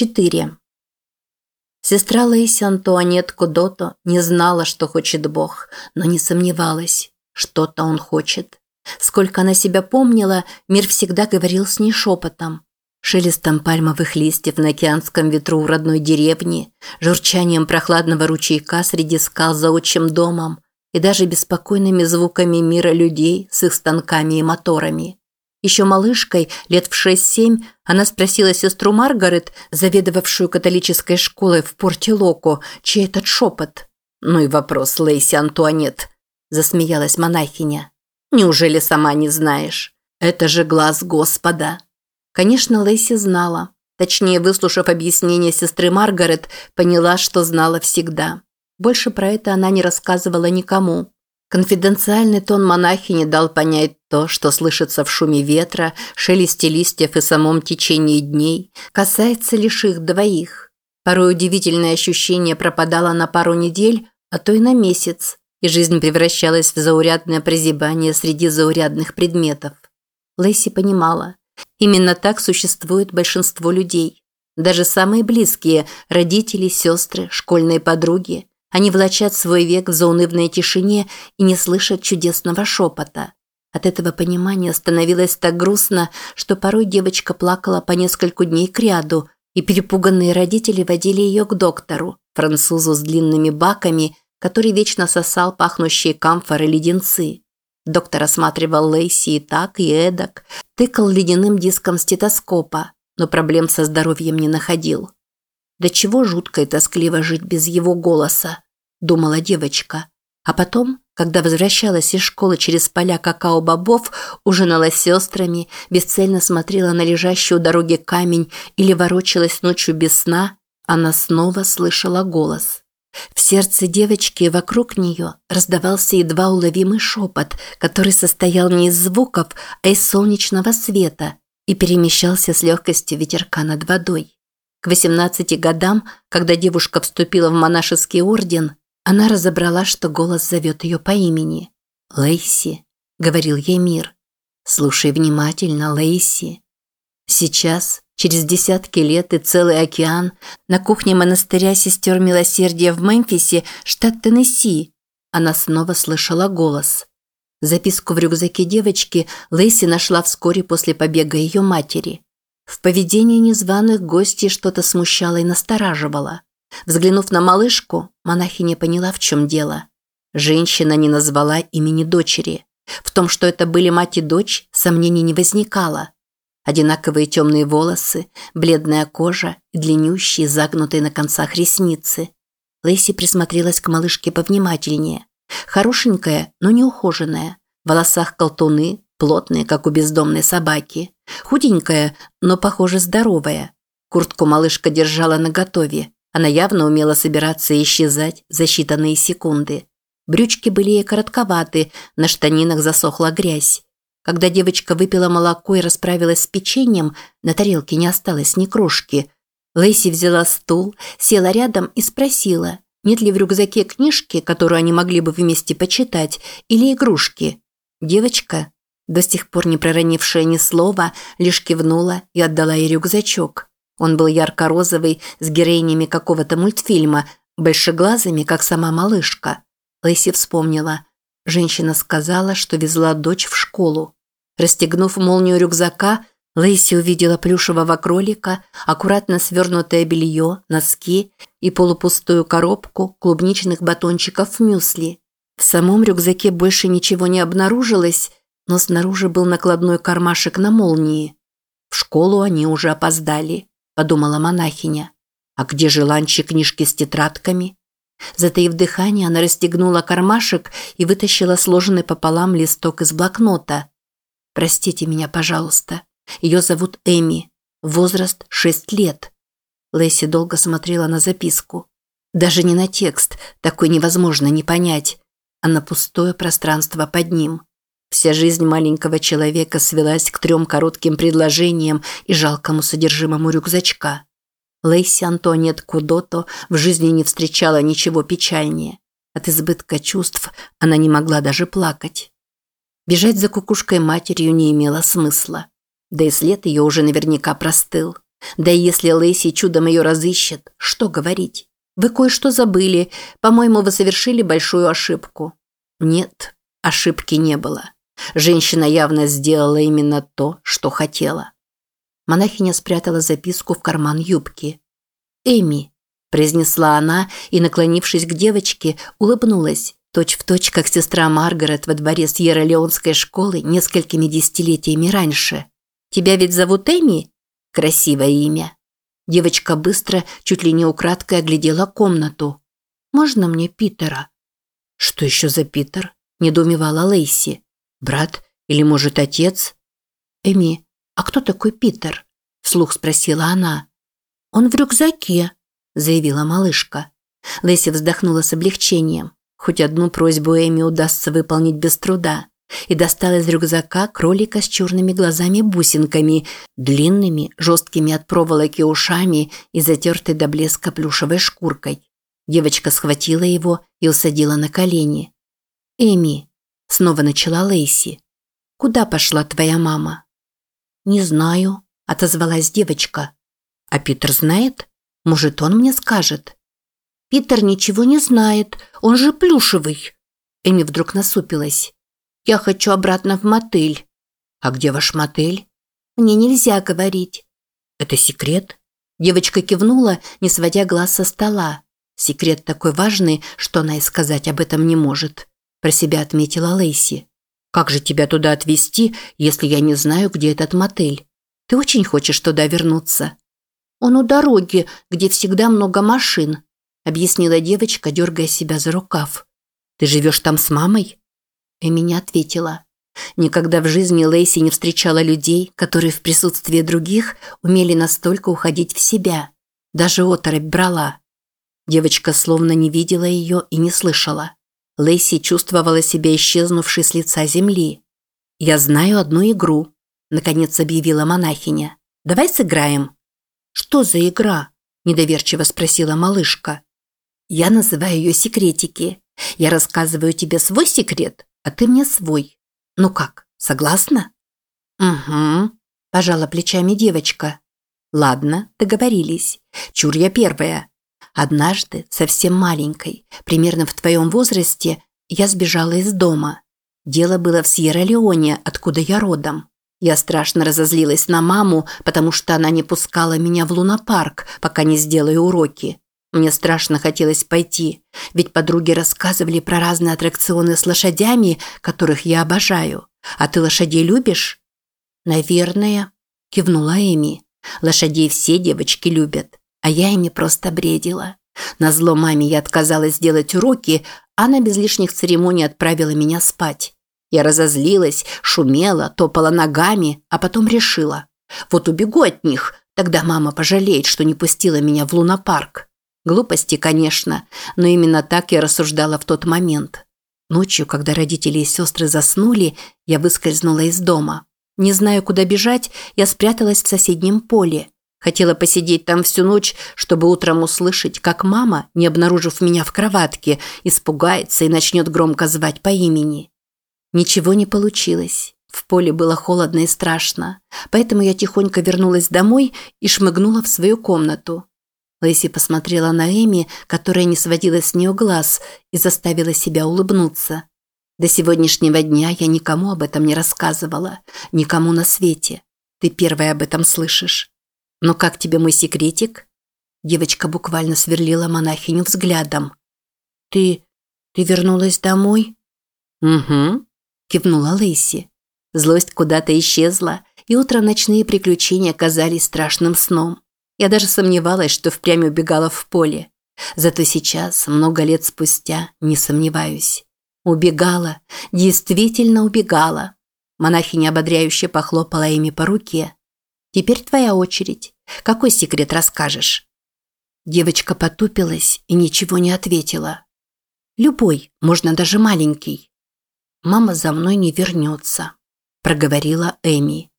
4. Сестра Лейси Антуанет Кудото не знала, что хочет Бог, но не сомневалась, что-то он хочет. Сколько она себя помнила, мир всегда говорил с ней шепотом. Шелестом пальмовых листьев на океанском ветру у родной деревни, журчанием прохладного ручейка среди скал за отчим домом и даже беспокойными звуками мира людей с их станками и моторами. Еще малышкой, лет в 6-7, она спросила сестру Маргарет, заведовавшую католической школой в порте Локо, чей этот шепот. «Ну и вопрос, Лейси Антуанет», – засмеялась монахиня. «Неужели сама не знаешь? Это же глаз Господа». Конечно, Лейси знала. Точнее, выслушав объяснение сестры Маргарет, поняла, что знала всегда. Больше про это она не рассказывала никому. Конфиденциальный тон монахини дал понять то, что слышится в шуме ветра, шелесте листьев и самом течении дней, касается лишь их двоих. Порой удивительное ощущение пропадало на пару недель, а то и на месяц, и жизнь превращалась в заурядное прозябание среди заурядных предметов. Лэйси понимала, именно так существует большинство людей. Даже самые близкие – родители, сестры, школьные подруги – они влачат свой век в заунывной тишине и не слышат чудесного шепота. От этого понимания становилось так грустно, что порой девочка плакала по нескольку дней кряду, и перепуганные родители водили ее к доктору, французу с длинными баками, который вечно сосал пахнущие камфоры леденцы. Доктор осматривал Лейси и так, и эдак, тыкал ледяным диском стетоскопа, но проблем со здоровьем не находил. До чего жутко и тоскливо жить без его голоса, думала девочка. А потом, когда возвращалась из школы через поля какао-бобов, ужинала с сестрами, бесцельно смотрела на лежащий у дороги камень или ворочалась ночью без сна, она снова слышала голос. В сердце девочки и вокруг нее раздавался едва уловимый шепот, который состоял не из звуков, а из солнечного света и перемещался с легкостью ветерка над водой. К 18 годам, когда девушка вступила в монашеский орден, она разобрала, что голос зовет ее по имени. «Лейси», – говорил ей мир. «Слушай внимательно, Лейси». Сейчас, через десятки лет и целый океан, на кухне монастыря сестер Милосердия в Мемфисе, штат Теннесси, она снова слышала голос. Записку в рюкзаке девочки Лейси нашла вскоре после побега ее матери. В поведении незваных гостей что-то смущало и настораживало. Взглянув на малышку, монахиня поняла, в чем дело. Женщина не назвала имени дочери. В том, что это были мать и дочь, сомнений не возникало. Одинаковые темные волосы, бледная кожа и длиннющие, загнутые на концах ресницы. Лэйси присмотрелась к малышке повнимательнее. Хорошенькая, но неухоженная. В волосах колтуны, плотные, как у бездомной собаки. Худенькая, но, похоже, здоровая. Куртку малышка держала наготове. Она явно умела собираться и исчезать за считанные секунды. Брючки были ей коротковаты, на штанинах засохла грязь. Когда девочка выпила молоко и расправилась с печеньем, на тарелке не осталось ни крошки. Лэйси взяла стул, села рядом и спросила, нет ли в рюкзаке книжки, которую они могли бы вместе почитать, или игрушки. Девочка, до сих пор не проронившая ни слова, лишь кивнула и отдала ей рюкзачок. Он был ярко-розовый, с героинями какого-то мультфильма, большеглазыми, как сама малышка. Лэйси вспомнила. Женщина сказала, что везла дочь в школу. Расстегнув молнию рюкзака, Лэйси увидела плюшевого кролика, аккуратно свернутое белье, носки и полупустую коробку клубничных батончиков мюсли. В самом рюкзаке больше ничего не обнаружилось, но снаружи был накладной кармашек на молнии. В школу они уже опоздали, подумала монахиня. А где же ланчи книжки с тетрадками? Затаив дыхание, она расстегнула кармашек и вытащила сложенный пополам листок из блокнота. «Простите меня, пожалуйста. Ее зовут Эми. Возраст шесть лет». Лэйси долго смотрела на записку. Даже не на текст, такой невозможно не понять, а на пустое пространство под ним. Вся жизнь маленького человека свелась к трем коротким предложениям и жалкому содержимому рюкзачка. Лейси Антонет Кудото в жизни не встречала ничего печальнее. От избытка чувств она не могла даже плакать. Бежать за кукушкой матерью не имело смысла. Да и след ее уже наверняка простыл. Да и если Лэйси чудом ее разыщет, что говорить? Вы кое-что забыли. По-моему, вы совершили большую ошибку. Нет, ошибки не было. Женщина явно сделала именно то, что хотела. Монахиня спрятала записку в карман юбки. «Эми», – произнесла она и, наклонившись к девочке, улыбнулась, точь-в-точь, точь, как сестра Маргарет во дворе Сьерра-Леонской школы несколькими десятилетиями раньше. «Тебя ведь зовут Эми?» Красивое имя. Девочка быстро, чуть ли не украдкой оглядела комнату. «Можно мне Питера?» «Что еще за Питер?» – недоумевала Лейси. «Брат? Или, может, отец?» «Эми, а кто такой Питер?» – вслух спросила она. «Он в рюкзаке», – заявила малышка. Лейси вздохнула с облегчением. Хоть одну просьбу Эми удастся выполнить без труда и достал из рюкзака кролика с черными глазами-бусинками, длинными, жесткими от проволоки ушами и затертой до блеска плюшевой шкуркой. Девочка схватила его и усадила на колени. «Эми», – снова начала Лейси, – «куда пошла твоя мама?» «Не знаю», – отозвалась девочка. «А Питер знает? Может, он мне скажет?» «Питер ничего не знает, он же плюшевый». Эми вдруг насупилась. Я хочу обратно в мотель. А где ваш мотель? Мне нельзя говорить. Это секрет? Девочка кивнула, не сводя глаз со стола. Секрет такой важный, что она и сказать об этом не может. Про себя отметила Лейси. Как же тебя туда отвезти, если я не знаю, где этот мотель? Ты очень хочешь туда вернуться? Он у дороги, где всегда много машин, объяснила девочка, дергая себя за рукав. Ты живешь там с мамой? Эми не ответила. Никогда в жизни Лейси не встречала людей, которые в присутствии других умели настолько уходить в себя. Даже оторопь брала. Девочка словно не видела ее и не слышала. Лейси чувствовала себя исчезнувшей с лица земли. «Я знаю одну игру», – наконец объявила монахиня. «Давай сыграем». «Что за игра?» – недоверчиво спросила малышка. «Я называю ее секретики. Я рассказываю тебе свой секрет, а ты мне свой. Ну как, согласна? Угу, пожала плечами девочка. Ладно, договорились. Чур я первая. Однажды, совсем маленькой, примерно в твоем возрасте, я сбежала из дома. Дело было в Сьерра-Леоне, откуда я родом. Я страшно разозлилась на маму, потому что она не пускала меня в лунопарк, пока не сделаю уроки. Мне страшно хотелось пойти, ведь подруги рассказывали про разные аттракционы с лошадями, которых я обожаю. А ты лошадей любишь? Наверное, кивнула Эми. Лошадей все девочки любят, а я ими просто бредила. На зло маме я отказалась сделать уроки, а она без лишних церемоний отправила меня спать. Я разозлилась, шумела, топала ногами, а потом решила. Вот убегу от них, тогда мама пожалеет, что не пустила меня в лунопарк. Глупости, конечно, но именно так я рассуждала в тот момент. Ночью, когда родители и сестры заснули, я выскользнула из дома. Не знаю, куда бежать, я спряталась в соседнем поле. Хотела посидеть там всю ночь, чтобы утром услышать, как мама, не обнаружив меня в кроватке, испугается и начнет громко звать по имени. Ничего не получилось. В поле было холодно и страшно, поэтому я тихонько вернулась домой и шмыгнула в свою комнату. Лэйси посмотрела на Эми, которая не сводила с нее глаз, и заставила себя улыбнуться. До сегодняшнего дня я никому об этом не рассказывала, никому на свете. Ты первая об этом слышишь. Но как тебе мой секретик? Девочка буквально сверлила монахиню взглядом. Ты... ты вернулась домой? Угу, кивнула Лэйси. Злость куда-то исчезла, и утро ночные приключения казались страшным сном. Я даже сомневалась, что впрямь убегала в поле. Зато сейчас, много лет спустя, не сомневаюсь. Убегала, действительно убегала. Монахиня ободряюще похлопала ими по руке. «Теперь твоя очередь. Какой секрет расскажешь?» Девочка потупилась и ничего не ответила. «Любой, можно даже маленький». «Мама за мной не вернется», – проговорила Эми.